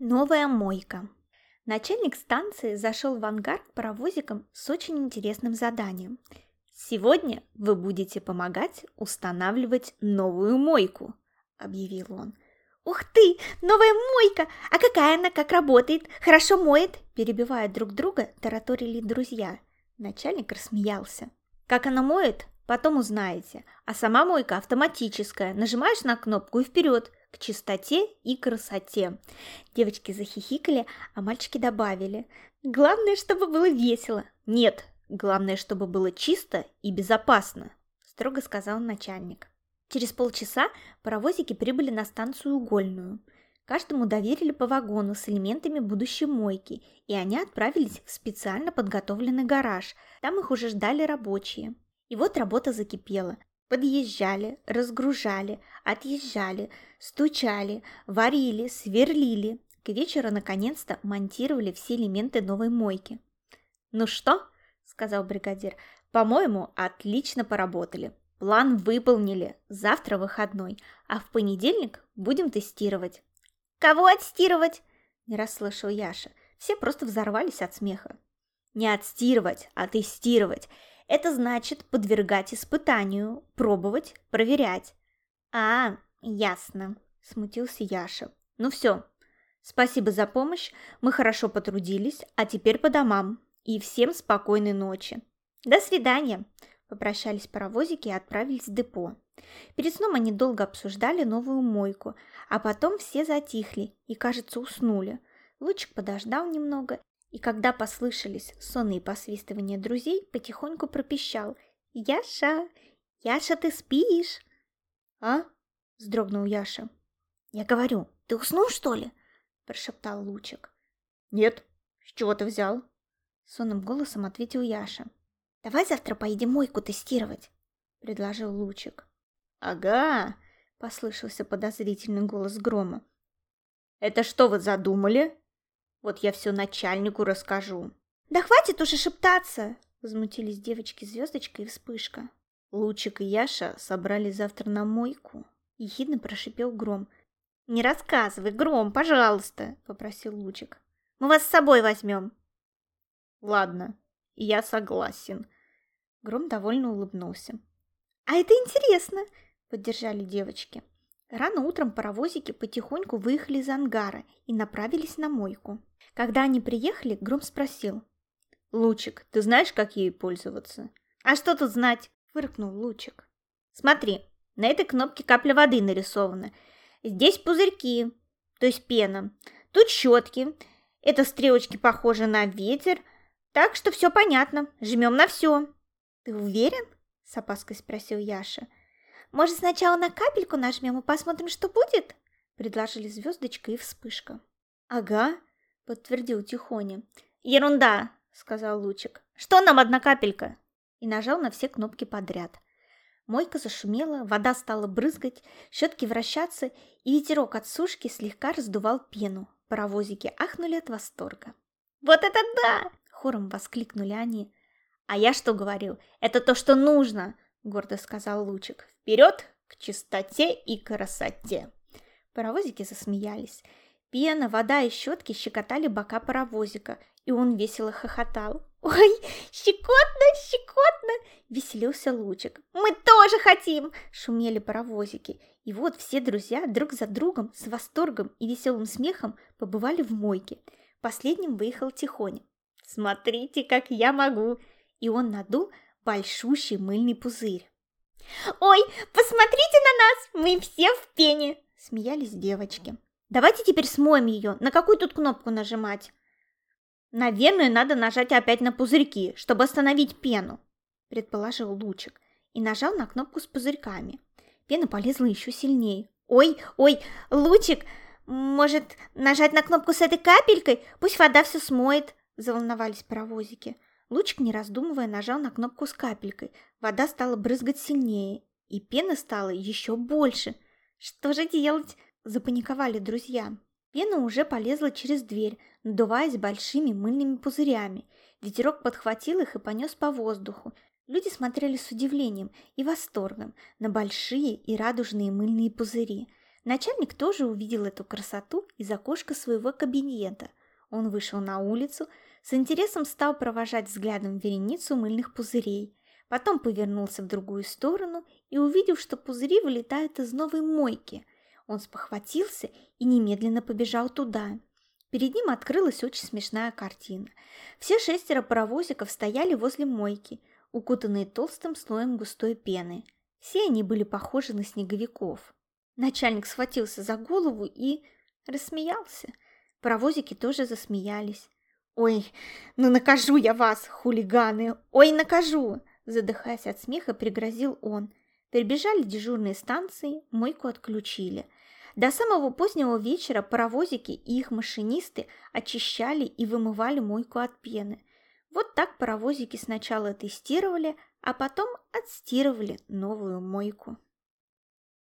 Новая мойка. Начальник станции зашел в ангар к паровозикам с очень интересным заданием. «Сегодня вы будете помогать устанавливать новую мойку», – объявил он. «Ух ты, новая мойка! А какая она, как работает? Хорошо моет?» Перебивая друг друга, тараторили друзья. Начальник рассмеялся. «Как она моет, потом узнаете. А сама мойка автоматическая. Нажимаешь на кнопку и вперед к чистоте и красоте. Девочки захихикали, а мальчики добавили. Главное, чтобы было весело. Нет, главное, чтобы было чисто и безопасно, строго сказал начальник. Через полчаса паровозики прибыли на станцию Угольную. Каждому доверили по вагону с элементами будущей мойки, и они отправились в специально подготовленный гараж. Там их уже ждали рабочие. И вот работа закипела. Подъезжали, разгружали, отъезжали, стучали, варили, сверлили. К вечеру наконец-то монтировали все элементы новой мойки. «Ну что?» – сказал бригадир. «По-моему, отлично поработали. План выполнили. Завтра выходной, а в понедельник будем тестировать». «Кого отстирывать?» – не расслышал Яша. Все просто взорвались от смеха. «Не отстирывать, а тестировать. Это значит подвергать испытанию, пробовать, проверять. А, ясно, смутился Яша. Ну все, спасибо за помощь, мы хорошо потрудились, а теперь по домам. И всем спокойной ночи. До свидания. Попрощались паровозики и отправились в депо. Перед сном они долго обсуждали новую мойку, а потом все затихли и, кажется, уснули. Лучик подождал немного и когда послышались сонные посвистывания друзей, потихоньку пропищал «Яша! Яша, ты спишь?» «А?» – вздрогнул Яша. «Я говорю, ты уснул, что ли?» – прошептал Лучик. «Нет, с чего ты взял?» – сонным голосом ответил Яша. «Давай завтра поедем мойку тестировать», – предложил Лучик. «Ага!» – послышался подозрительный голос Грома. «Это что вы задумали?» Вот я все начальнику расскажу. Да хватит уже шептаться, возмутились девочки Звездочка и Вспышка. Лучик и Яша собрали завтра на мойку. Ехидно прошипел Гром. «Не рассказывай, Гром, пожалуйста!» – попросил Лучик. «Мы вас с собой возьмем!» «Ладно, я согласен!» Гром довольно улыбнулся. «А это интересно!» – поддержали девочки. Рано утром паровозики потихоньку выехали из ангара и направились на мойку. Когда они приехали, Гром спросил. «Лучик, ты знаешь, как ей пользоваться?» «А что тут знать?» – фыркнул Лучик. «Смотри, на этой кнопке капля воды нарисована. Здесь пузырьки, то есть пена. Тут щетки. Это стрелочки похожи на ветер. Так что все понятно. Жмем на все». «Ты уверен?» – с опаской спросил Яша. «Может, сначала на капельку нажмем и посмотрим, что будет?» – предложили звездочка и вспышка. «Ага», подтвердил Тихоня. «Ерунда!» – сказал Лучик. «Что нам одна капелька?» И нажал на все кнопки подряд. Мойка зашумела, вода стала брызгать, щетки вращаться, и ветерок от сушки слегка раздувал пену. Паровозики ахнули от восторга. «Вот это да!» – хором воскликнули они. «А я что говорил? Это то, что нужно!» – гордо сказал Лучик. «Вперед к чистоте и красоте!» Паровозики засмеялись. Пена, вода и щетки щекотали бока паровозика, и он весело хохотал. «Ой, щекотно, щекотно!» – веселился Лучик. «Мы тоже хотим!» – шумели паровозики. И вот все друзья друг за другом с восторгом и веселым смехом побывали в мойке. Последним выехал Тихоня. «Смотрите, как я могу!» И он надул большущий мыльный пузырь. «Ой, посмотрите на нас! Мы все в пене!» – смеялись девочки. Давайте теперь смоем ее. На какую тут кнопку нажимать? Наверное, надо нажать опять на пузырьки, чтобы остановить пену, предположил Лучик и нажал на кнопку с пузырьками. Пена полезла еще сильнее. Ой, ой, Лучик, может нажать на кнопку с этой капелькой? Пусть вода все смоет, заволновались паровозики. Лучик, не раздумывая, нажал на кнопку с капелькой. Вода стала брызгать сильнее, и пена стала еще больше. Что же делать? Запаниковали друзья. Пена уже полезла через дверь, надуваясь большими мыльными пузырями. Ветерок подхватил их и понес по воздуху. Люди смотрели с удивлением и восторгом на большие и радужные мыльные пузыри. Начальник тоже увидел эту красоту из окошка своего кабинета. Он вышел на улицу, с интересом стал провожать взглядом вереницу мыльных пузырей, потом повернулся в другую сторону и, увидев, что пузыри вылетают из новой мойки, он спохватился и немедленно побежал туда. Перед ним открылась очень смешная картина. Все шестеро паровозиков стояли возле мойки, укутанные толстым слоем густой пены. Все они были похожи на снеговиков. Начальник схватился за голову и рассмеялся. Паровозики тоже засмеялись. «Ой, ну накажу я вас, хулиганы! Ой, накажу!» Задыхаясь от смеха, пригрозил он. Прибежали дежурные станции, мойку отключили. До самого позднего вечера паровозики и их машинисты очищали и вымывали мойку от пены. Вот так паровозики сначала тестировали, а потом отстирывали новую мойку.